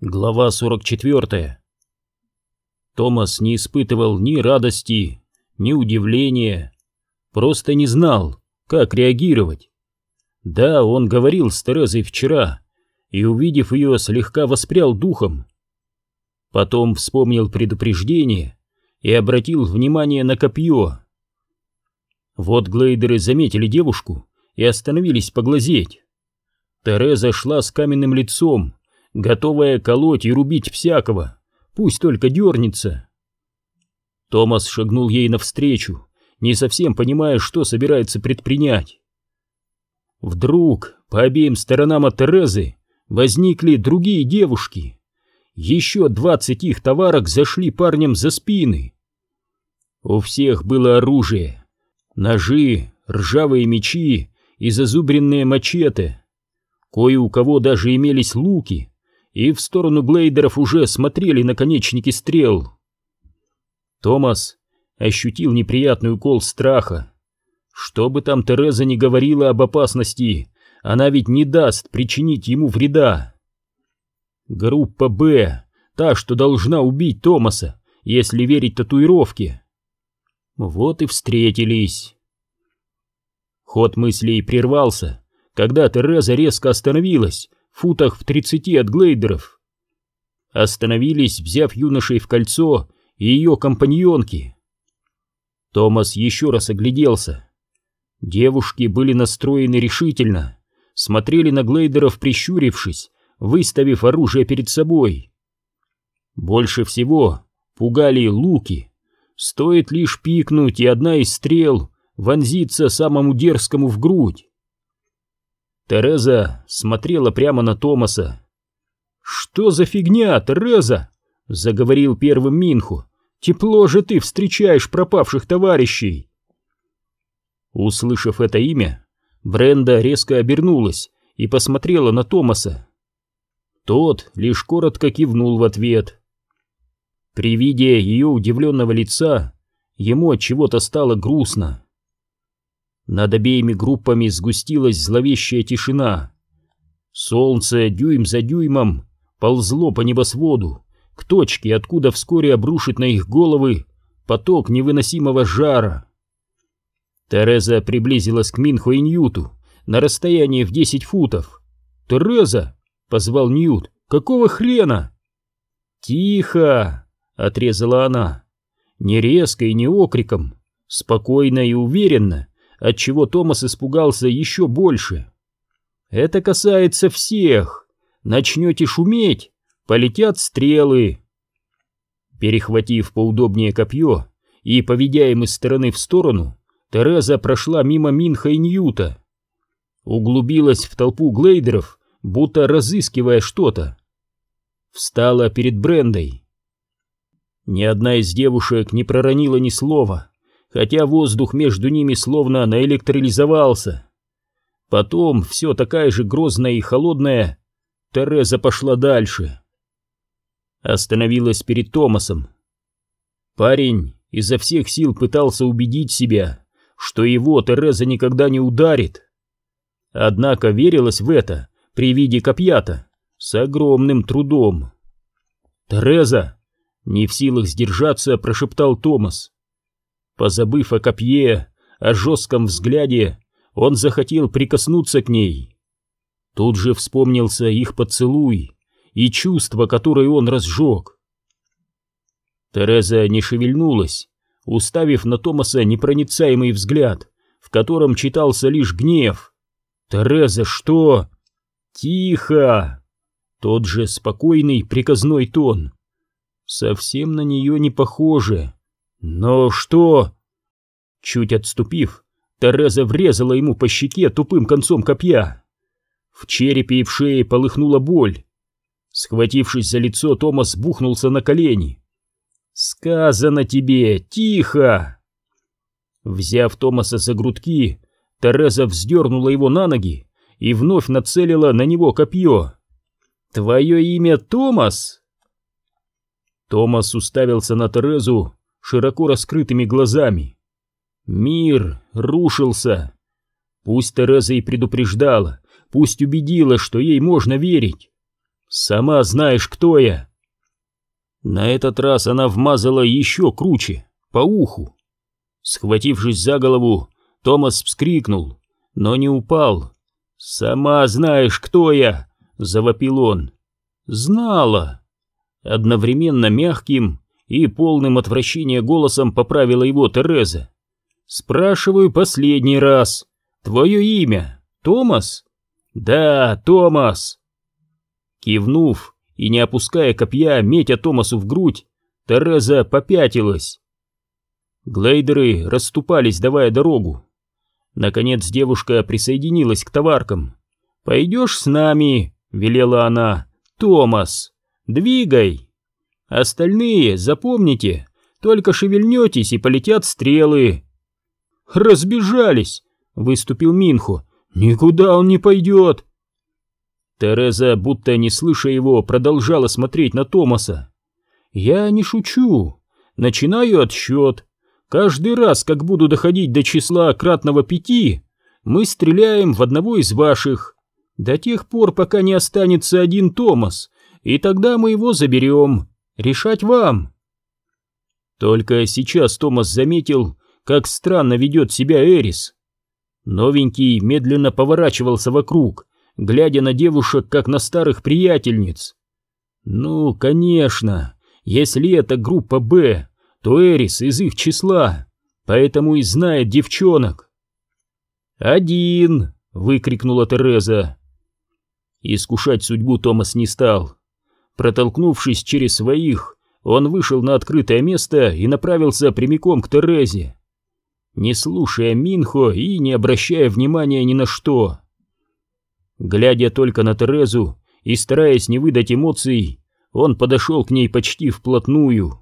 Глава 44 Томас не испытывал ни радости, ни удивления, просто не знал, как реагировать. Да, он говорил с Терезой вчера, и, увидев ее, слегка воспрял духом. Потом вспомнил предупреждение и обратил внимание на копье. Вот глейдеры заметили девушку и остановились поглазеть. Тереза шла с каменным лицом, готовая колоть и рубить всякого, пусть только дернется. Томас шагнул ей навстречу, не совсем понимая, что собирается предпринять. Вдруг по обеим сторонам от Терезы возникли другие девушки. Еще двадцать их товарок зашли парням за спины. У всех было оружие, ножи, ржавые мечи и зазубренные мачете. Кое у кого даже имелись луки, и в сторону глейдеров уже смотрели наконечники стрел. Томас ощутил неприятный укол страха. Что бы там Тереза ни говорила об опасности, она ведь не даст причинить ему вреда. Группа «Б», та, что должна убить Томаса, если верить татуировке. Вот и встретились. Ход мыслей прервался, когда Тереза резко остановилась, футах в тридцати от глейдеров. Остановились, взяв юношей в кольцо и ее компаньонки. Томас еще раз огляделся. Девушки были настроены решительно, смотрели на глейдеров прищурившись, выставив оружие перед собой. Больше всего пугали луки. Стоит лишь пикнуть, и одна из стрел вонзится самому дерзкому в грудь. Тереза смотрела прямо на Томаса. «Что за фигня, Тереза?» — заговорил первым Минху. «Тепло же ты встречаешь пропавших товарищей!» Услышав это имя, Бренда резко обернулась и посмотрела на Томаса. Тот лишь коротко кивнул в ответ. При виде ее удивленного лица ему от чего-то стало грустно. Над обеими группами сгустилась зловещая тишина. Солнце дюйм за дюймом ползло по небосводу к точке, откуда вскоре обрушит на их головы поток невыносимого жара. Тереза приблизилась к Минху и Ньюту на расстоянии в десять футов. «Тереза!» — позвал Ньют. «Какого хрена?» «Тихо!» — отрезала она. Не резко и не окриком, спокойно и уверенно, отчего Томас испугался еще больше. «Это касается всех. Начнете шуметь, полетят стрелы». Перехватив поудобнее копье и поведя им из стороны в сторону, Тереза прошла мимо Минха и Ньюта. Углубилась в толпу глейдеров, будто разыскивая что-то. Встала перед Брендой. Ни одна из девушек не проронила ни слова, хотя воздух между ними словно наэлектролизовался. Потом, все такая же грозная и холодная, Тереза пошла дальше. Остановилась перед Томасом. Парень изо всех сил пытался убедить себя, что его Тереза никогда не ударит. Однако верилась в это при виде копьята с огромным трудом. «Тереза!» — не в силах сдержаться, прошептал Томас. Позабыв о копье, о жестком взгляде, он захотел прикоснуться к ней. Тут же вспомнился их поцелуй и чувство, которое он разжег. Тереза не шевельнулась, уставив на Томаса непроницаемый взгляд, в котором читался лишь гнев. «Тереза, что?» «Тихо!» Тот же спокойный приказной тон. Совсем на нее не похоже. «Но что?» Чуть отступив, Тереза врезала ему по щеке тупым концом копья. В черепе и в шее полыхнула боль. Схватившись за лицо, Томас бухнулся на колени. «Сказано тебе, тихо!» Взяв Томаса за грудки, Тереза вздернула его на ноги и вновь нацелила на него копье. «Твое имя Томас?» Томас уставился на Терезу, широко раскрытыми глазами. Мир рушился. Пусть Тереза и предупреждала, пусть убедила, что ей можно верить. Сама знаешь, кто я. На этот раз она вмазала еще круче, по уху. Схватившись за голову, Томас вскрикнул, но не упал. «Сама знаешь, кто я!» — завопил он. «Знала!» Одновременно мягким и полным отвращения голосом поправила его Тереза. «Спрашиваю последний раз. Твое имя Томас?» «Да, Томас!» Кивнув и не опуская копья, метя Томасу в грудь, Тереза попятилась. Глейдеры расступались, давая дорогу. Наконец девушка присоединилась к товаркам. «Пойдешь с нами?» — велела она. «Томас, двигай! Остальные, запомните, только шевельнетесь и полетят стрелы!» «Разбежались!» — выступил Минху. «Никуда он не пойдет!» Тереза, будто не слыша его, продолжала смотреть на Томаса. «Я не шучу. Начинаю отсчет. Каждый раз, как буду доходить до числа кратного пяти, мы стреляем в одного из ваших. До тех пор, пока не останется один Томас, и тогда мы его заберем. Решать вам. Только сейчас Томас заметил, как странно ведет себя Эрис. Новенький медленно поворачивался вокруг, глядя на девушек, как на старых приятельниц. Ну, конечно, если это группа «Б», то Эрис из их числа, поэтому и знает девчонок. «Один!» — выкрикнула Тереза. Искушать судьбу Томас не стал. Протолкнувшись через своих, он вышел на открытое место и направился прямиком к Терезе, не слушая Минхо и не обращая внимания ни на что. Глядя только на Терезу и стараясь не выдать эмоций, он подошел к ней почти вплотную.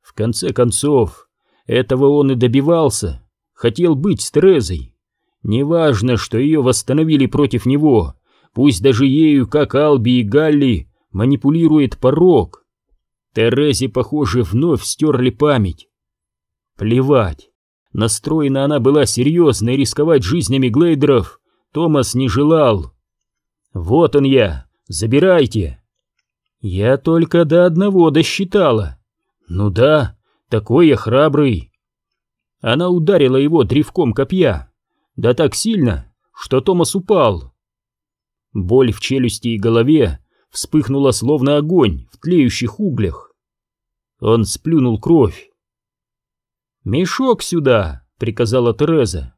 В конце концов, этого он и добивался, хотел быть с Терезой. Неважно, что ее восстановили против него, пусть даже ею, как Алби и Галли, манипулирует порог. Терезе, похоже, вновь стерли память. Плевать, настроена она была серьезно и рисковать жизнями глейдеров Томас не желал. «Вот он я, забирайте!» «Я только до одного досчитала», «Ну да, такой я храбрый!» Она ударила его древком копья, да так сильно, что Томас упал. Боль в челюсти и голове вспыхнула словно огонь в тлеющих углях. Он сплюнул кровь. «Мешок сюда!» — приказала Тереза.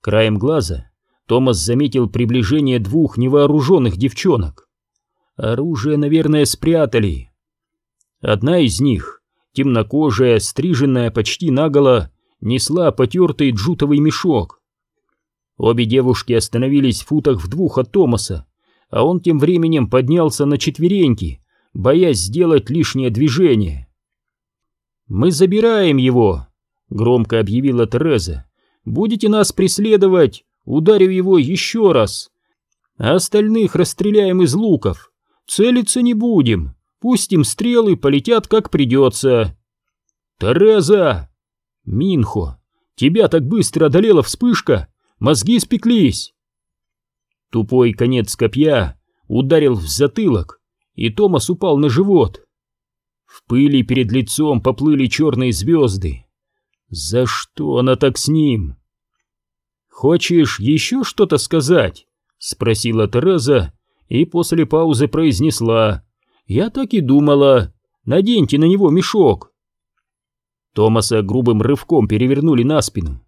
Краем глаза Томас заметил приближение двух невооруженных девчонок. Оружие, наверное, спрятали. Одна из них, темнокожая, стриженная почти наголо, несла потертый джутовый мешок. Обе девушки остановились в футах в двух от Томаса, а он тем временем поднялся на четвереньки, боясь сделать лишнее движение. «Мы забираем его», — громко объявила Тереза. «Будете нас преследовать, ударив его еще раз. А остальных расстреляем из луков. Целиться не будем. Пустим стрелы, полетят как придется. Тереза! Минхо, тебя так быстро одолела вспышка, мозги спеклись. Тупой конец копья ударил в затылок, и Томас упал на живот. В пыли перед лицом поплыли черные звезды. За что она так с ним? «Хочешь еще что-то сказать?» — спросила Тереза и после паузы произнесла. «Я так и думала. Наденьте на него мешок». Томаса грубым рывком перевернули на спину.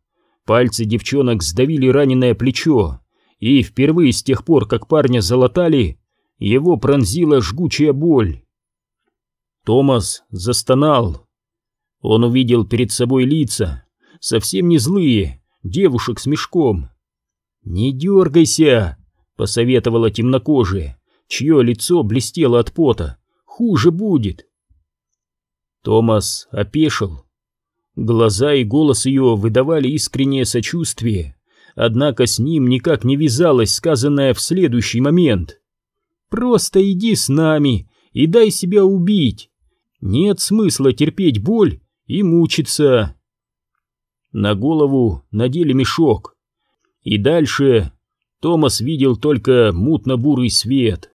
Пальцы девчонок сдавили раненое плечо, и впервые с тех пор, как парня залатали, его пронзила жгучая боль. Томас застонал. Он увидел перед собой лица, совсем не злые, девушек с мешком. «Не дергайся!» — посоветовала темнокожая чье лицо блестело от пота. Хуже будет. Томас опешил. Глаза и голос ее выдавали искреннее сочувствие, однако с ним никак не вязалось сказанное в следующий момент. «Просто иди с нами и дай себя убить. Нет смысла терпеть боль и мучиться». На голову надели мешок. И дальше Томас видел только мутно-бурый свет.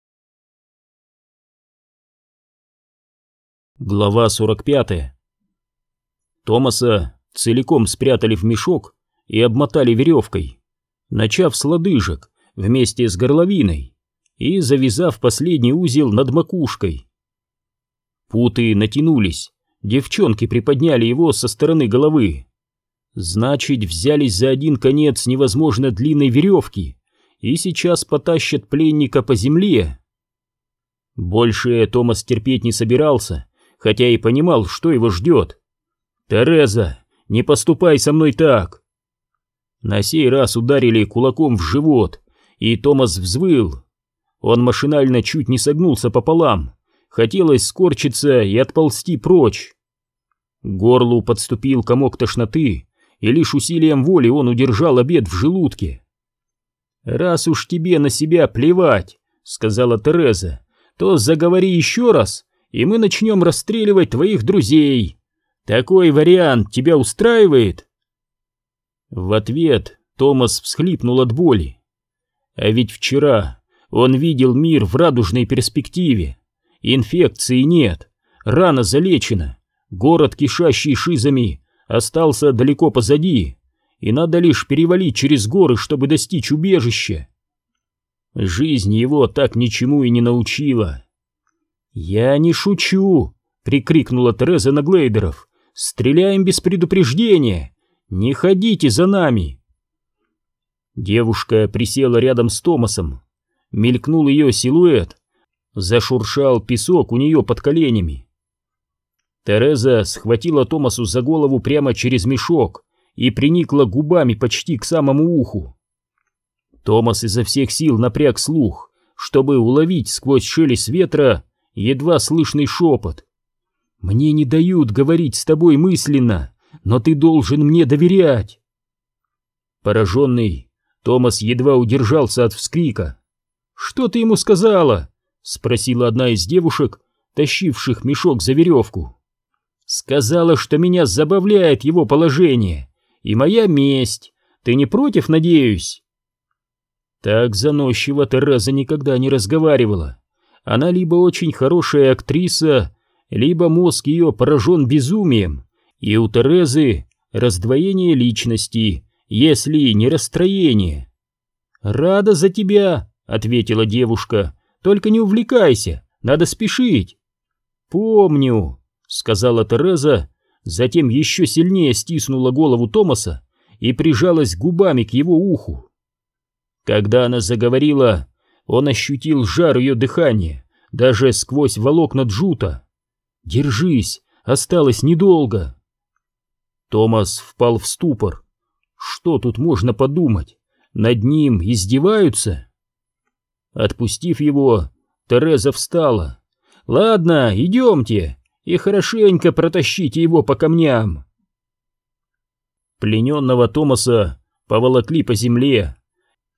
Глава 45 Томаса целиком спрятали в мешок и обмотали веревкой, начав с лодыжек вместе с горловиной и завязав последний узел над макушкой. Путы натянулись, девчонки приподняли его со стороны головы. Значит, взялись за один конец невозможно длинной веревки и сейчас потащат пленника по земле. Больше Томас терпеть не собирался, хотя и понимал, что его ждет. «Тереза, не поступай со мной так!» На сей раз ударили кулаком в живот, и Томас взвыл. Он машинально чуть не согнулся пополам, хотелось скорчиться и отползти прочь. К горлу подступил комок тошноты, и лишь усилием воли он удержал обед в желудке. «Раз уж тебе на себя плевать», — сказала Тереза, — «то заговори еще раз, и мы начнем расстреливать твоих друзей. Такой вариант тебя устраивает?» В ответ Томас всхлипнул от боли. А ведь вчера он видел мир в радужной перспективе. Инфекции нет, рана залечена, город, кишащий шизами, остался далеко позади, и надо лишь перевалить через горы, чтобы достичь убежища. Жизнь его так ничему и не научила. «Я не шучу!» — прикрикнула Тереза на Глейдеров. «Стреляем без предупреждения! Не ходите за нами!» Девушка присела рядом с Томасом. Мелькнул ее силуэт. Зашуршал песок у нее под коленями. Тереза схватила Томасу за голову прямо через мешок и приникла губами почти к самому уху. Томас изо всех сил напряг слух, чтобы уловить сквозь шелест ветра едва слышный шепот. «Мне не дают говорить с тобой мысленно, но ты должен мне доверять!» Пораженный, Томас едва удержался от вскрика. «Что ты ему сказала?» — спросила одна из девушек, тащивших мешок за веревку. Сказала, что меня забавляет его положение и моя месть. Ты не против, надеюсь? Так заносчиво Тереза никогда не разговаривала. Она либо очень хорошая актриса, либо мозг ее поражен безумием, и у Терезы раздвоение личности, если не расстроение. «Рада за тебя», — ответила девушка, — «только не увлекайся, надо спешить». «Помню», сказала Тереза, затем еще сильнее стиснула голову Томаса и прижалась губами к его уху. Когда она заговорила, он ощутил жар ее дыхания, даже сквозь волокна джута. «Держись, осталось недолго». Томас впал в ступор. Что тут можно подумать? Над ним издеваются? Отпустив его, Тереза встала. «Ладно, идемте, и хорошенько протащите его по камням. Плененного Томаса поволокли по земле,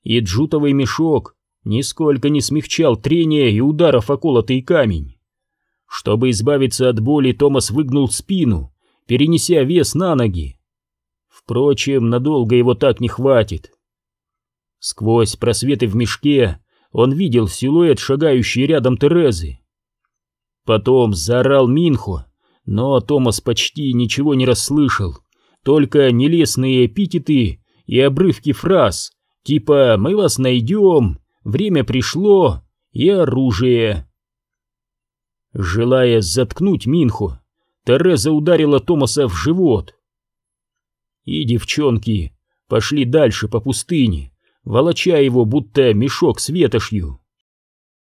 и джутовый мешок нисколько не смягчал трения и ударов о колотый камень. Чтобы избавиться от боли, Томас выгнул спину, перенеся вес на ноги. Впрочем, надолго его так не хватит. Сквозь просветы в мешке он видел силуэт, шагающий рядом Терезы. Потом заорал Минхо, но Томас почти ничего не расслышал, только нелестные эпитеты и обрывки фраз, типа «Мы вас найдем», «Время пришло» и «Оружие». Желая заткнуть Минхо, Тереза ударила Томаса в живот. И девчонки пошли дальше по пустыне, волоча его, будто мешок с ветошью.